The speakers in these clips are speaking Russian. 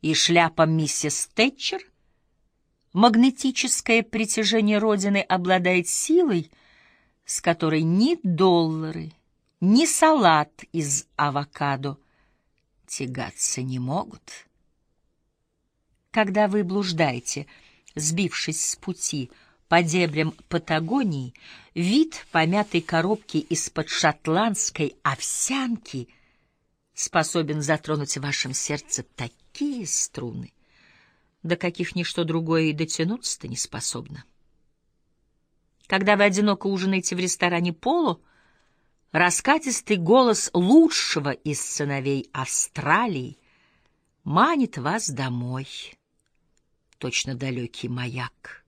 и шляпа миссис Тэтчер? Магнетическое притяжение Родины обладает силой, с которой ни доллары, ни салат из авокадо тягаться не могут. Когда вы блуждаете, сбившись с пути по дебрям Патагонии, вид помятой коробки из-под шотландской овсянки способен затронуть в вашем сердце такие струны, до каких ничто другое и дотянуться-то не способно. Когда вы одиноко ужинаете в ресторане «Поло», раскатистый голос лучшего из сыновей Австралии манит вас домой точно далекий маяк.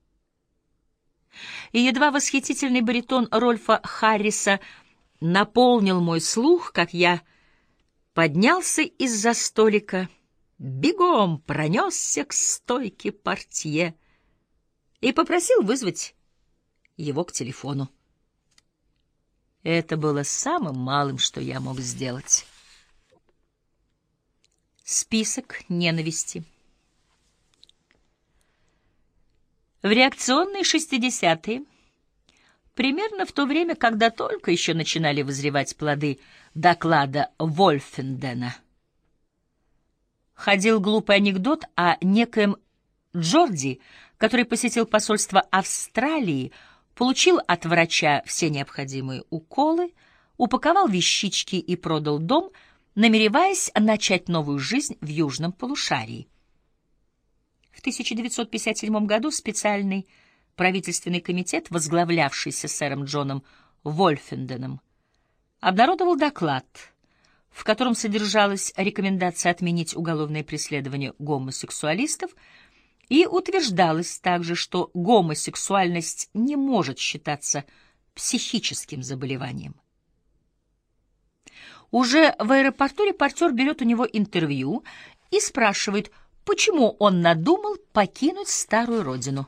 И едва восхитительный баритон Рольфа Харриса наполнил мой слух, как я поднялся из-за столика, бегом пронесся к стойке портье и попросил вызвать его к телефону. Это было самым малым, что я мог сделать. Список ненависти. В реакционные шестидесятые, примерно в то время, когда только еще начинали вызревать плоды доклада Вольфендена, ходил глупый анекдот о некоем Джорди, который посетил посольство Австралии, получил от врача все необходимые уколы, упаковал вещички и продал дом, намереваясь начать новую жизнь в южном полушарии. В 1957 году специальный правительственный комитет, возглавлявшийся сэром Джоном Вольфенденом, обнародовал доклад, в котором содержалась рекомендация отменить уголовное преследование гомосексуалистов и утверждалось также, что гомосексуальность не может считаться психическим заболеванием. Уже в аэропорту репортер берет у него интервью и спрашивает – почему он надумал покинуть старую родину.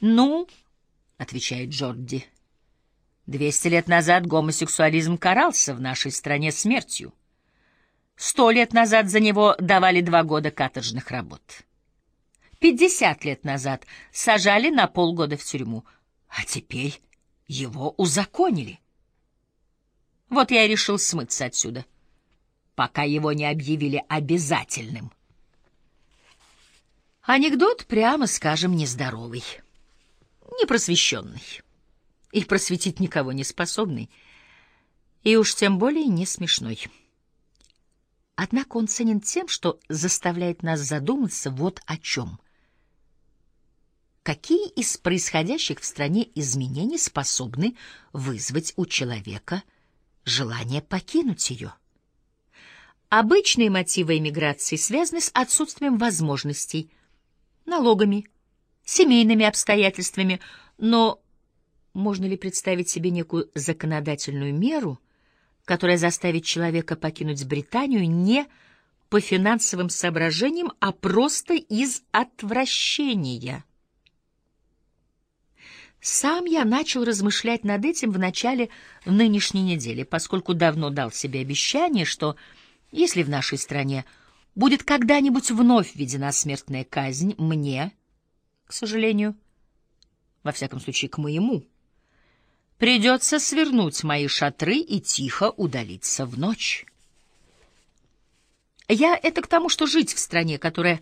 «Ну, — отвечает Джорди, — двести лет назад гомосексуализм карался в нашей стране смертью. Сто лет назад за него давали два года каторжных работ. Пятьдесят лет назад сажали на полгода в тюрьму, а теперь его узаконили. Вот я и решил смыться отсюда, пока его не объявили обязательным. Анекдот, прямо скажем, нездоровый, непросвещенный и просветить никого не способный, и уж тем более не смешной. Однако он ценен тем, что заставляет нас задуматься вот о чем. Какие из происходящих в стране изменений способны вызвать у человека желание покинуть ее? Обычные мотивы эмиграции связаны с отсутствием возможностей – налогами, семейными обстоятельствами, но можно ли представить себе некую законодательную меру, которая заставит человека покинуть Британию не по финансовым соображениям, а просто из отвращения? Сам я начал размышлять над этим в начале нынешней недели, поскольку давно дал себе обещание, что если в нашей стране будет когда-нибудь вновь введена смертная казнь, мне, к сожалению, во всяком случае к моему, придется свернуть мои шатры и тихо удалиться в ночь. Я это к тому, что жить в стране, которая